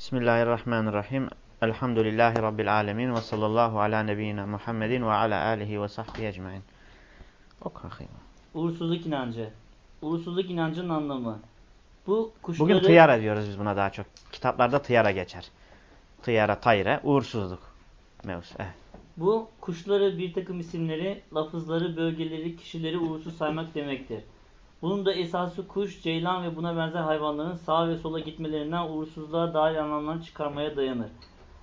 Bismillahirrahmanirrahim. Elhamdülillahi Rabbil alemin ve sallallahu ala nebiyyina Muhammedin ve ala alihi ve sahbihi ecmain. Oku bakayım. Uğursuzluk inancı. Uğursuzluk inancının anlamı. Bu kuşları... Bugün tıyara diyoruz biz buna daha çok. Kitaplarda tıyara geçer. Tıyara, tayre, uğursuzluk mevzusu. Evet. Bu kuşları bir takım isimleri, lafızları, bölgeleri, kişileri uğursuz saymak demektir. Bunun da esası kuş, ceylan ve buna benzer hayvanların sağa ve sola gitmelerinden uğursuzluğa dair anlamlar çıkarmaya dayanır.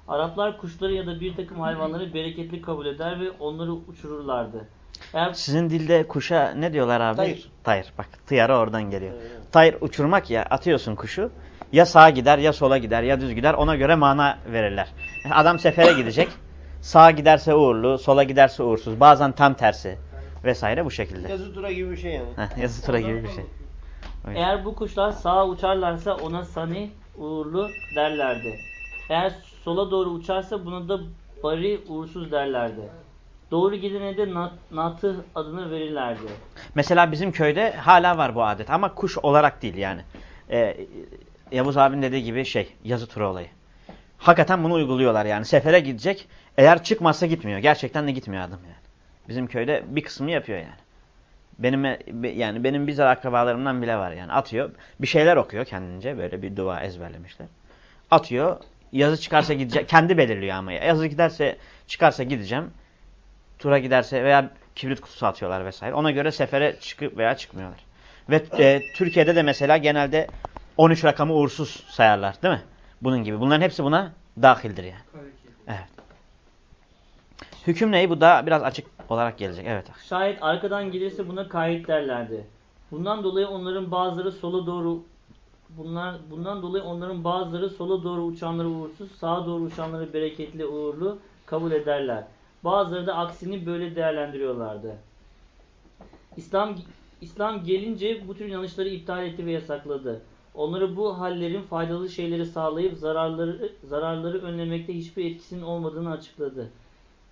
Araplar kuşları ya da bir takım hayvanları bereketli kabul eder ve onları uçururlardı. Eğer Sizin dilde kuşa ne diyorlar abi? Tayır. Tayır. Bak tıyara oradan geliyor. Evet. Tayır uçurmak ya atıyorsun kuşu. Ya sağa gider ya sola gider ya düz gider ona göre mana verirler. Adam sefere gidecek. Sağa giderse uğurlu, sola giderse uğursuz. Bazen tam tersi vesaire bu şekilde. Yazı tura gibi bir şey yani. Heh, yazı tura gibi bir şey. Öyle. Eğer bu kuşlar sağa uçarlarsa ona sani uğurlu derlerdi. Eğer sola doğru uçarsa buna da bari uğursuz derlerdi. Doğru gidene de nat, natı adını verirlerdi. Mesela bizim köyde hala var bu adet ama kuş olarak değil yani. Ee, Yavuz abinin dediği gibi şey yazı tura olayı. Hakikaten bunu uyguluyorlar yani. Sefere gidecek. Eğer çıkmazsa gitmiyor. Gerçekten de gitmiyor adam yani. Bizim köyde bir kısmı yapıyor yani. Benim yani benim bizzat akrabalarımdan bile var yani. Atıyor. Bir şeyler okuyor kendince. Böyle bir dua ezberlemişler. Atıyor. Yazı çıkarsa gidecek. Kendi belirliyor ama. Yazı giderse çıkarsa gideceğim. Tura giderse veya kibrit kutusu atıyorlar vesaire. Ona göre sefere çıkıp veya çıkmıyorlar. Ve e, Türkiye'de de mesela genelde 13 rakamı uğursuz sayarlar değil mi? Bunun gibi. Bunların hepsi buna dahildir yani. Evet. Hüküm neyi? Bu da biraz açık olarak gelecek. Evet. Şayet arkadan gelirse buna kayıt derlerdi. Bundan dolayı onların bazıları sola doğru bunlar bundan dolayı onların bazıları sola doğru uçanları uğursuz, sağa doğru uçanları bereketli, uğurlu kabul ederler. Bazıları da aksini böyle değerlendiriyorlardı. İslam İslam gelince bu tür inanışları iptal etti ve yasakladı. Onları bu hallerin faydalı şeyleri sağlayıp zararları zararları önlemekte hiçbir etkisinin olmadığını açıkladı.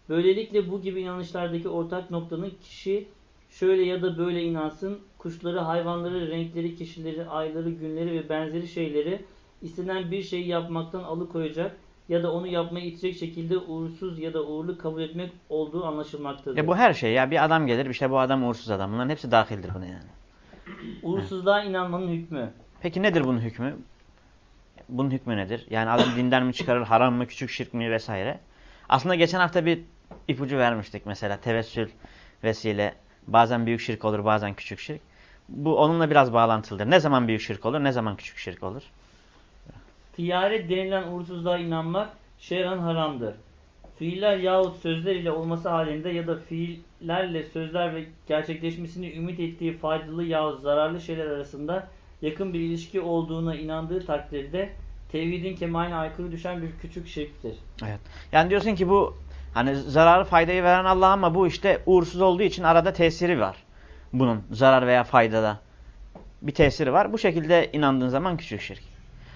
Böylelikle bu gibi inanışlardaki ortak noktanın kişi şöyle ya da böyle inansın, kuşları, hayvanları, renkleri, kişileri, ayları, günleri ve benzeri şeyleri istenen bir şeyi yapmaktan alıkoyacak ya da onu yapmaya itecek şekilde uğursuz ya da uğurlu kabul etmek olduğu anlaşılmaktadır. Ya bu her şey ya. Bir adam gelir işte bu adam uğursuz adam. Bunların hepsi dahildir buna yani. Uğursuzluğa inanmanın hükmü. Peki nedir bunun hükmü? Bunun hükmü nedir? Yani adam dinden mi çıkarır, haram mı, küçük şirk mi vesaire. Aslında geçen hafta bir ipucu vermiştik mesela tevessül vesile. Bazen büyük şirk olur, bazen küçük şirk. Bu onunla biraz bağlantılıdır. Ne zaman büyük şirk olur, ne zaman küçük şirk olur? Tiyaret denilen uğursuzluğa inanmak şer'an haramdır. Fiiller yahut sözler ile olması halinde ya da fiillerle sözler ve gerçekleşmesini ümit ettiği faydalı yahut zararlı şeyler arasında yakın bir ilişki olduğuna inandığı takdirde tevhidin kemaline aykırı düşen bir küçük şirktir. Evet. Yani diyorsun ki bu hani zararı faydayı veren Allah ama bu işte uğursuz olduğu için arada tesiri var. Bunun zarar veya faydada bir tesiri var. Bu şekilde inandığın zaman küçük şirk.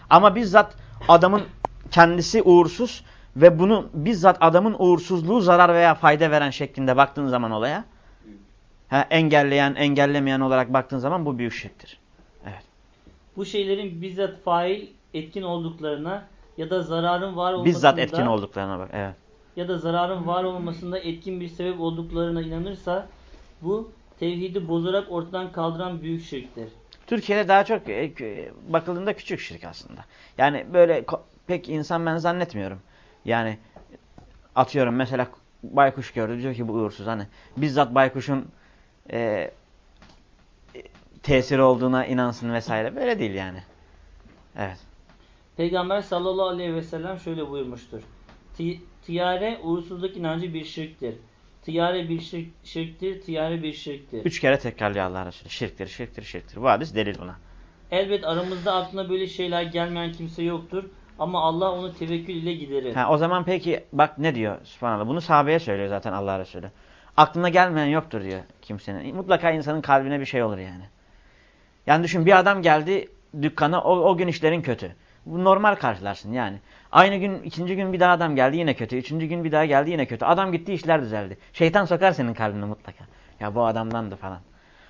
Ama bizzat adamın kendisi uğursuz ve bunu bizzat adamın uğursuzluğu zarar veya fayda veren şeklinde baktığın zaman olaya ha, engelleyen, engellemeyen olarak baktığın zaman bu büyük şirktir. Evet. Bu şeylerin bizzat fail etkin olduklarına ya da zararın var olmasında Bizzat etkin olduklarına bak. Evet. Ya da zararın var olmasında etkin bir sebep olduklarına inanırsa bu tevhidi bozarak ortadan kaldıran büyük şirktir. Türkiye'de daha çok e, bakıldığında küçük şirk aslında. Yani böyle pek insan ben zannetmiyorum. Yani atıyorum mesela baykuş gördü diyor ki bu uğursuz. Hani bizzat baykuşun e, e, tesiri olduğuna inansın vesaire. Böyle değil yani. Evet. Peygamber sallallahu aleyhi ve sellem şöyle buyurmuştur. Ti- Tiyare uğursuzluk inancı bir şirktir. Tiyare bir şirk, şirktir, tiyare bir şirktir. Üç kere tekrarlıyor Allah Resulü. Şirktir, şirktir, şirktir. Bu hadis delil buna. Elbet aramızda aklına böyle şeyler gelmeyen kimse yoktur. Ama Allah onu tevekkül ile giderir. Ha, o zaman peki bak ne diyor subhanallah. Bunu sahabeye söylüyor zaten Allah Resulü. Aklına gelmeyen yoktur diyor kimsenin. Mutlaka insanın kalbine bir şey olur yani. Yani düşün bir adam geldi dükkana o, o gün işlerin kötü. Bu normal karşılarsın yani. Aynı gün ikinci gün bir daha adam geldi yine kötü. Üçüncü gün bir daha geldi yine kötü. Adam gitti işler düzeldi. Şeytan sokar senin kalbine mutlaka. Ya bu adamdandı falan.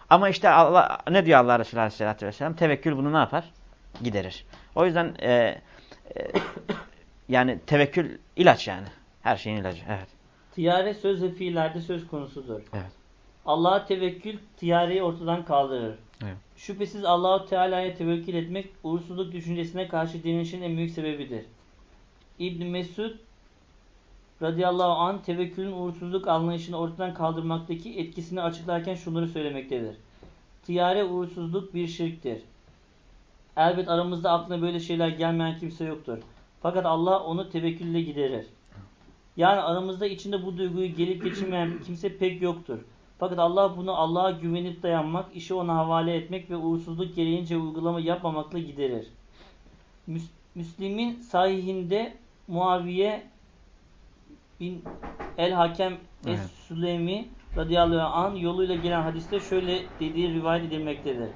Ama işte Allah ne diyor Allah Resulü Aleyhisselatü Vesselam? Tevekkül bunu ne yapar? Giderir. O yüzden e, e, yani tevekkül ilaç yani. Her şeyin ilacı. Evet. Tiyare söz ve fiillerde söz konusudur. Evet. Allah'a tevekkül tiyareyi ortadan kaldırır. Evet. Şüphesiz Allahu Teala'ya tevekkül etmek uğursuzluk düşüncesine karşı direnişin en büyük sebebidir. İbn Mesud radıyallahu an tevekkülün uğursuzluk anlayışını ortadan kaldırmaktaki etkisini açıklarken şunları söylemektedir. Tiyare uğursuzluk bir şirktir. Elbet aramızda aklına böyle şeyler gelmeyen kimse yoktur. Fakat Allah onu tevekkülle giderir. Yani aramızda içinde bu duyguyu gelip geçirmeyen kimse pek yoktur. Fakat Allah bunu Allah'a güvenip dayanmak, işi ona havale etmek ve uğursuzluk gereğince uygulama yapmamakla giderir. Müs Müslim'in sahihinde Muaviye bin El-Hakem Evet. Es-Süleymi radıyallahu an yoluyla gelen hadiste şöyle dediği rivayet edilmektedir.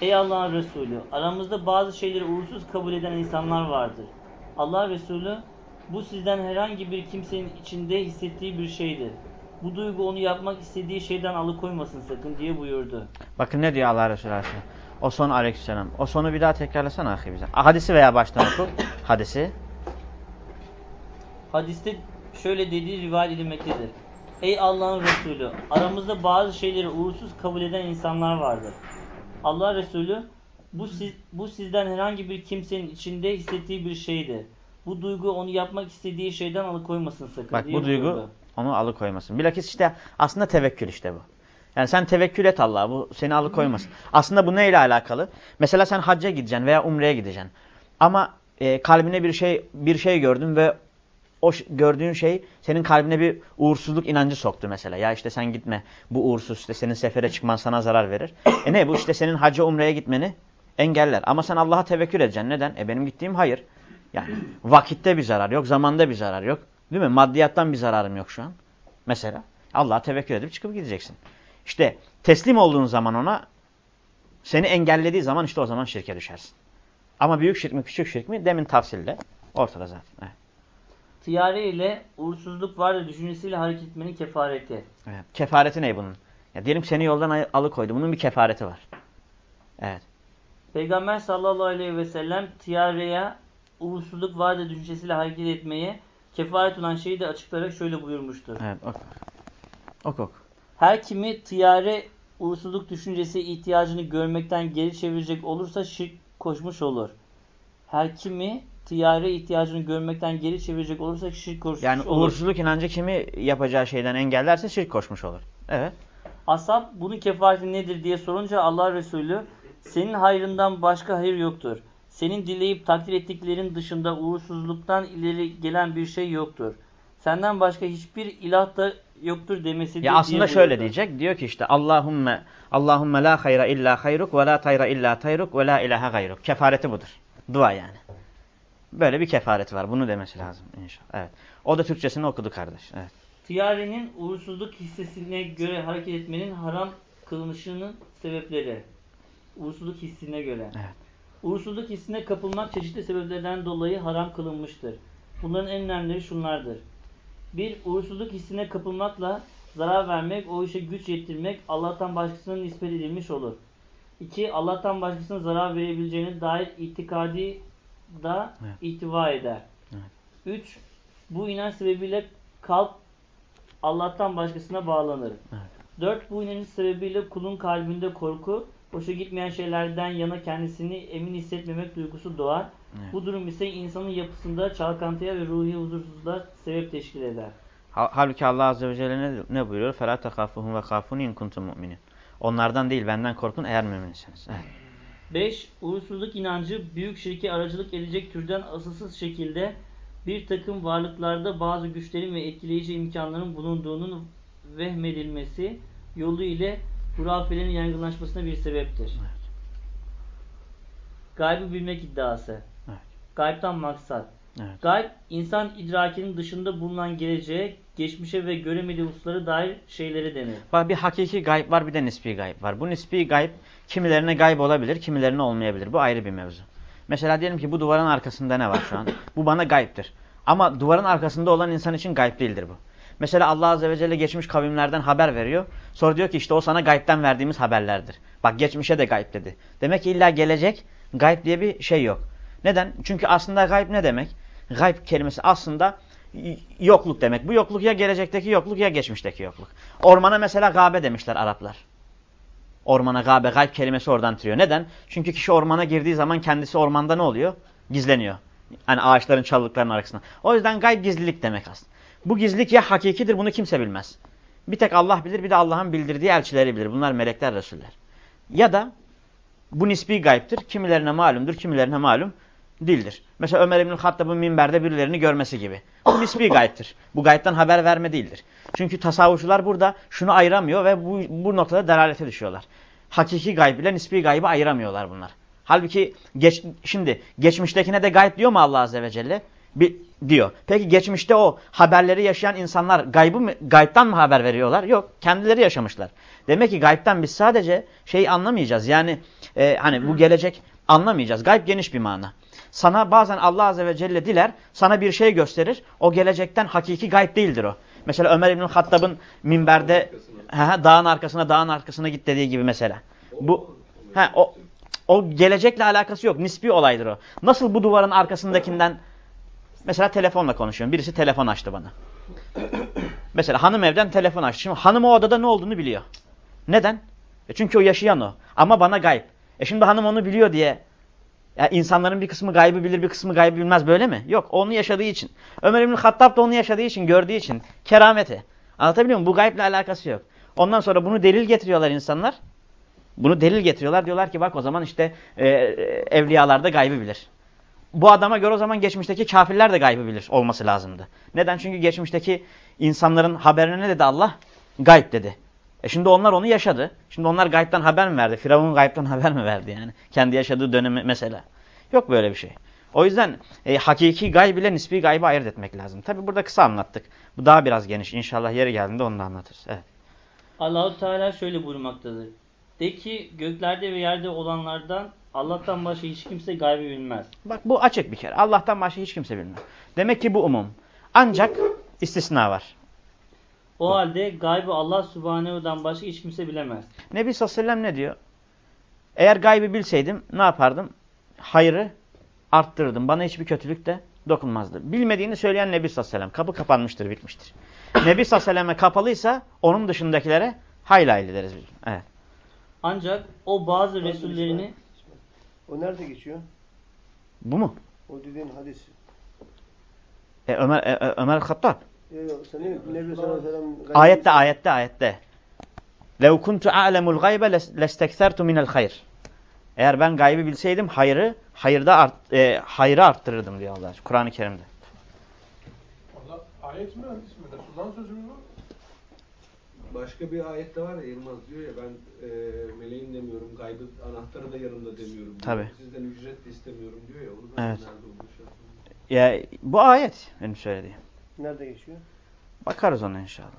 Ey Allah'ın Resulü, aramızda bazı şeyleri uğursuz kabul eden insanlar vardır. Allah Resulü, bu sizden herhangi bir kimsenin içinde hissettiği bir şeydir. Bu duygu onu yapmak istediği şeyden alıkoymasın sakın diye buyurdu. Bakın ne diyor Allah Resulü Aleyhisselam. O son aleykümselam. O sonu bir daha tekrarlasana ahi bize. Hadisi veya baştan oku. Hadisi. Hadiste şöyle dediği rivayet edilmektedir. Ey Allah'ın Resulü, aramızda bazı şeyleri uğursuz kabul eden insanlar vardır. Allah Resulü, bu, siz, bu sizden herhangi bir kimsenin içinde hissettiği bir şeydir. Bu duygu onu yapmak istediği şeyden alıkoymasın sakın Bak bu duygu buyurdu. Onu alıkoymasın. Bilakis işte aslında tevekkül işte bu. Yani sen tevekkül et Allah'a. Bu seni alıkoymasın. Aslında bu neyle alakalı? Mesela sen hacca gideceksin veya umreye gideceksin. Ama e, kalbine bir şey bir şey gördün ve o gördüğün şey senin kalbine bir uğursuzluk inancı soktu mesela. Ya işte sen gitme. Bu uğursuz işte senin sefere çıkman sana zarar verir. E ne bu işte senin hacca umreye gitmeni engeller. Ama sen Allah'a tevekkül edeceksin. Neden? E benim gittiğim hayır. Yani vakitte bir zarar yok, zamanda bir zarar yok. Değil mi? Maddiyattan bir zararım yok şu an. Mesela Allah'a tevekkül edip çıkıp gideceksin. İşte teslim olduğun zaman ona seni engellediği zaman işte o zaman şirke düşersin. Ama büyük şirk mi küçük şirk mi demin tafsilde ortada zaten. Evet. Tiyare ile uğursuzluk var ya düşüncesiyle hareket etmenin kefareti. Evet. Kefareti ne bunun? Ya diyelim seni yoldan alıkoydu. Bunun bir kefareti var. Evet. Peygamber sallallahu aleyhi ve sellem tiyareye uğursuzluk var ya düşüncesiyle hareket etmeye kefaret olan şeyi de açıklayarak şöyle buyurmuştur. Evet. Ok. Ok ok. Her kimi tiyare uğursuzluk düşüncesi ihtiyacını görmekten geri çevirecek olursa şirk koşmuş olur. Her kimi tiyare ihtiyacını görmekten geri çevirecek olursa şirk koşmuş Yani olur. uğursuzluk inancı kimi yapacağı şeyden engellerse şirk koşmuş olur. Evet. Ashab bunun kefareti nedir diye sorunca Allah Resulü senin hayrından başka hayır yoktur. Senin dileyip takdir ettiklerin dışında uğursuzluktan ileri gelen bir şey yoktur. Senden başka hiçbir ilah da yoktur demesidir Ya aslında şöyle buyurdu. diyecek. Diyor ki işte Allahümme Allahümme la hayra illa hayruk ve la tayra illa tayruk ve la ilahe gayruk. Kefareti budur. Dua yani. Böyle bir kefareti var. Bunu demesi lazım inşallah. Evet. O da Türkçesini okudu kardeş. Evet. Tiyarenin uğursuzluk hissesine göre hareket etmenin haram kılınışının sebepleri. Uğursuzluk hissine göre. Evet. Uğursuzluk hissine kapılmak çeşitli sebeplerden dolayı haram kılınmıştır. Bunların en önemlileri şunlardır. Bir, uğursuzluk hissine kapılmakla zarar vermek, o işe güç yettirmek Allah'tan başkasına nispet edilmiş olur. İki, Allah'tan başkasına zarar verebileceğine dair itikadi da Evet. ihtiva eder. Evet. Üç, bu inanç sebebiyle kalp Allah'tan başkasına bağlanır. Evet. Dört, bu inanç sebebiyle kulun kalbinde korku, hoşa gitmeyen şeylerden yana kendisini emin hissetmemek duygusu doğar. Evet. Bu durum ise insanın yapısında çalkantıya ve ruhi huzursuzluğa sebep teşkil eder. Ha- Halbuki Allah Azze ve Celle ne, ne buyuruyor? فَلَا تَخَافُهُمْ وَخَافُونِ in kuntum mu'minin. Onlardan değil benden korkun eğer müminseniz. Evet. 5. Uğursuzluk inancı büyük şirke aracılık edecek türden asılsız şekilde bir takım varlıklarda bazı güçlerin ve etkileyici imkanların bulunduğunun vehmedilmesi yolu ile hurafelerin yaygınlaşmasına bir sebeptir. Evet. Gaybı bilmek iddiası. Evet. Gaybtan maksat. Evet. Gayb, insan idrakinin dışında bulunan geleceğe, geçmişe ve göremediği hususlara dair şeyleri denir. Bak bir hakiki gayb var bir de nispi gayb var. Bu nispi gayb kimilerine gayb olabilir, kimilerine olmayabilir. Bu ayrı bir mevzu. Mesela diyelim ki bu duvarın arkasında ne var şu an? Bu bana gayiptir. Ama duvarın arkasında olan insan için gayb değildir bu. Mesela Allah Azze ve Celle geçmiş kavimlerden haber veriyor. Sonra diyor ki işte o sana gaybten verdiğimiz haberlerdir. Bak geçmişe de gayb dedi. Demek ki illa gelecek gayb diye bir şey yok. Neden? Çünkü aslında gayb ne demek? Gayb kelimesi aslında yokluk demek. Bu yokluk ya gelecekteki yokluk ya geçmişteki yokluk. Ormana mesela gabe demişler Araplar. Ormana gabe, gayb kelimesi oradan türüyor. Neden? Çünkü kişi ormana girdiği zaman kendisi ormanda ne oluyor? Gizleniyor. Hani ağaçların çalılıkların arasında. O yüzden gayb gizlilik demek aslında. Bu gizlilik ya hakikidir bunu kimse bilmez. Bir tek Allah bilir bir de Allah'ın bildirdiği elçileri bilir. Bunlar melekler, resuller. Ya da bu nispi gayiptir. Kimilerine malumdur, kimilerine malum değildir. Mesela Ömer İbn-i Hattab'ın minberde birilerini görmesi gibi. Bu nispi gayiptir. Bu gayipten haber verme değildir. Çünkü tasavvufçular burada şunu ayıramıyor ve bu, bu noktada delalete düşüyorlar. Hakiki gayb ile nispi gaybı ayıramıyorlar bunlar. Halbuki geç, şimdi geçmiştekine de gayb diyor mu Allah Azze ve Celle? Bir, diyor. Peki geçmişte o haberleri yaşayan insanlar gaybı mı, gaybtan mı haber veriyorlar? Yok. Kendileri yaşamışlar. Demek ki gaybtan biz sadece şeyi anlamayacağız. Yani e, hani bu gelecek anlamayacağız. Gayb geniş bir mana. Sana bazen Allah Azze ve Celle diler, sana bir şey gösterir. O gelecekten hakiki gayb değildir o. Mesela Ömer İbn Hattab'ın minberde he, dağın arkasına dağın arkasına git dediği gibi mesela. Bu he, o o gelecekle alakası yok. Nispi olaydır o. Nasıl bu duvarın arkasındakinden mesela telefonla konuşuyorum. Birisi telefon açtı bana. mesela hanım evden telefon açtı. Şimdi hanım o odada ne olduğunu biliyor. Neden? E çünkü o yaşayan o. Ama bana gayb. E şimdi hanım onu biliyor diye ya insanların bir kısmı gaybı bilir, bir kısmı gaybı bilmez böyle mi? Yok, onu yaşadığı için. Ömer İbn Hattab da onu yaşadığı için, gördüğü için. Kerameti. Anlatabiliyor muyum? Bu gayble alakası yok. Ondan sonra bunu delil getiriyorlar insanlar. Bunu delil getiriyorlar. Diyorlar ki bak o zaman işte e, evliyalar da gaybı bilir. Bu adama göre o zaman geçmişteki kafirler de gaybı bilir olması lazımdı. Neden? Çünkü geçmişteki insanların haberine ne dedi Allah? Gayb dedi. E şimdi onlar onu yaşadı. Şimdi onlar gaybtan haber mi verdi? Firavun gaybtan haber mi verdi yani? Kendi yaşadığı dönemi mesela. Yok böyle bir şey. O yüzden e, hakiki gayb ile nispi gaybı ayırt etmek lazım. Tabi burada kısa anlattık. Bu daha biraz geniş. İnşallah yeri geldiğinde onu da anlatırız. Evet. Allahu Teala şöyle buyurmaktadır. De ki göklerde ve yerde olanlardan Allah'tan başka hiç kimse gaybı bilmez. Bak bu açık bir kere. Allah'tan başka hiç kimse bilmez. Demek ki bu umum. Ancak istisna var. O halde gaybı Allah Subhanehu'dan başka hiç kimse bilemez. Nebi sallallahu aleyhi ve sellem ne diyor? Eğer gaybı bilseydim ne yapardım? Hayrı arttırırdım. Bana hiçbir kötülük de dokunmazdı. Bilmediğini söyleyen Nebi sallallahu aleyhi ve sellem. Kapı kapanmıştır, bitmiştir. Nebi sallallahu aleyhi ve selleme kapalıysa onun dışındakilere hayli hayli deriz biz. Evet. Ancak o bazı Resullerini o nerede geçiyor? Bu mu? O dediğin hadis. E, Ömer e, e Ömer Hattab. Ayette ayette ayette. Lev kuntu a'lemul gaybe lesteksertu minel hayr. Eğer ben gaybı bilseydim hayrı hayırda art, e, hayrı arttırırdım diyor Allah. Kur'an-ı Kerim'de. Orada ayet mi hadis mi? Resulullah'ın sözü mü? Başka bir ayette var ya Yılmaz diyor ya ben e, meleğin demiyorum, gaybı anahtarı da yanımda demiyorum. Diyor. Tabii. Sizden ücret de istemiyorum diyor ya. Onu ben Evet. Ya, bu ayet benim söylediğim. nerede geçiyor? Bakarız ona inşallah.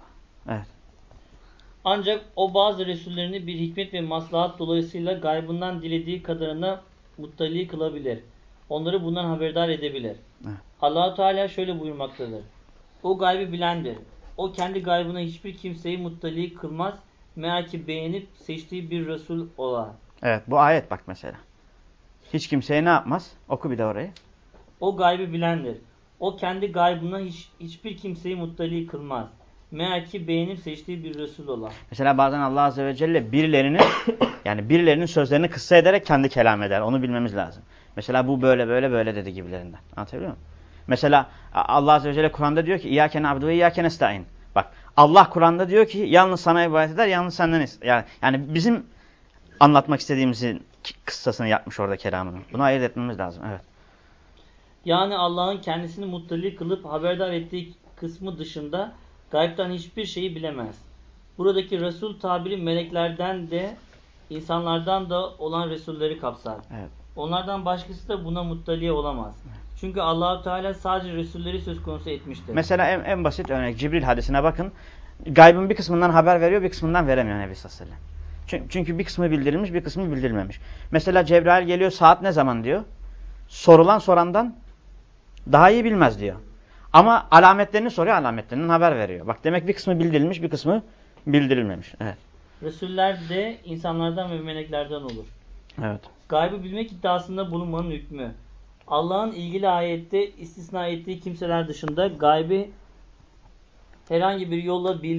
Evet. ancak o bazı Resullerini bir hikmet ve maslahat dolayısıyla gaybından dilediği kadarına muttali kılabilir. Onları bundan haberdar edebilir. Evet. Allahu Teala şöyle buyurmaktadır. O gaybı bilendir. O kendi gaybına hiçbir kimseyi muttali kılmaz. Meğer ki beğenip seçtiği bir Resul ola. Evet bu ayet bak mesela. Hiç kimseye ne yapmaz? Oku bir de orayı. O gaybı bilendir. O kendi gaybına hiç, hiçbir kimseyi muttali kılmaz. Meğer ki beğenip seçtiği bir Resul ola. Mesela bazen Allah Azze ve Celle birilerinin yani birilerinin sözlerini kıssa ederek kendi kelam eder. Onu bilmemiz lazım. Mesela bu böyle böyle böyle dedi gibilerinden. Anlatabiliyor muyum? Mesela Allah Azze ve Celle Kur'an'da diyor ki İyyâke na'budu ve iyyâke nestaîn. Bak Allah Kur'an'da diyor ki yalnız sana ibadet eder, yalnız senden ist yani, yani bizim anlatmak istediğimizin kıssasını yapmış orada kelamını. Bunu ayırt etmemiz lazım. Evet. Yani Allah'ın kendisini muttali kılıp haberdar ettiği kısmı dışında gaybtan hiçbir şeyi bilemez. Buradaki Resul tabiri meleklerden de insanlardan da olan Resulleri kapsar. Evet. Onlardan başkası da buna muttali olamaz. Çünkü Allahu Teala sadece Resulleri söz konusu etmiştir. Mesela en, en basit örnek Cibril hadisine bakın. Gaybın bir kısmından haber veriyor, bir kısmından veremiyor Nebi sallallahu aleyhi ve sellem. Çünkü, çünkü bir kısmı bildirilmiş, bir kısmı bildirilmemiş. Mesela Cebrail geliyor saat ne zaman diyor. Sorulan sorandan daha iyi bilmez diyor. Ama alametlerini soruyor, alametlerinden haber veriyor. Bak demek bir kısmı bildirilmiş, bir kısmı bildirilmemiş. Evet. Resuller de insanlardan ve meleklerden olur. Evet. Gaybı bilmek iddiasında bulunmanın hükmü. Allah'ın ilgili ayette istisna ettiği kimseler dışında gaybi herhangi bir yolla bildiği